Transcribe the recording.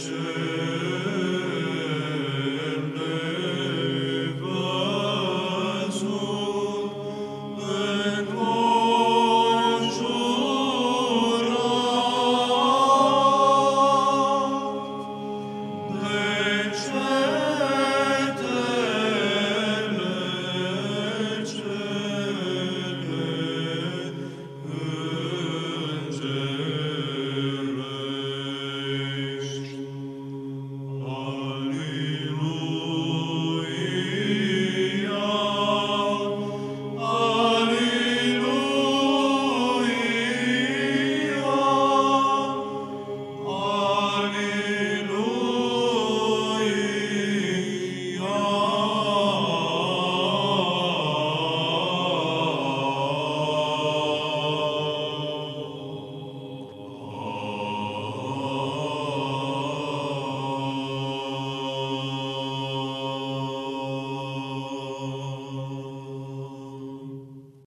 Je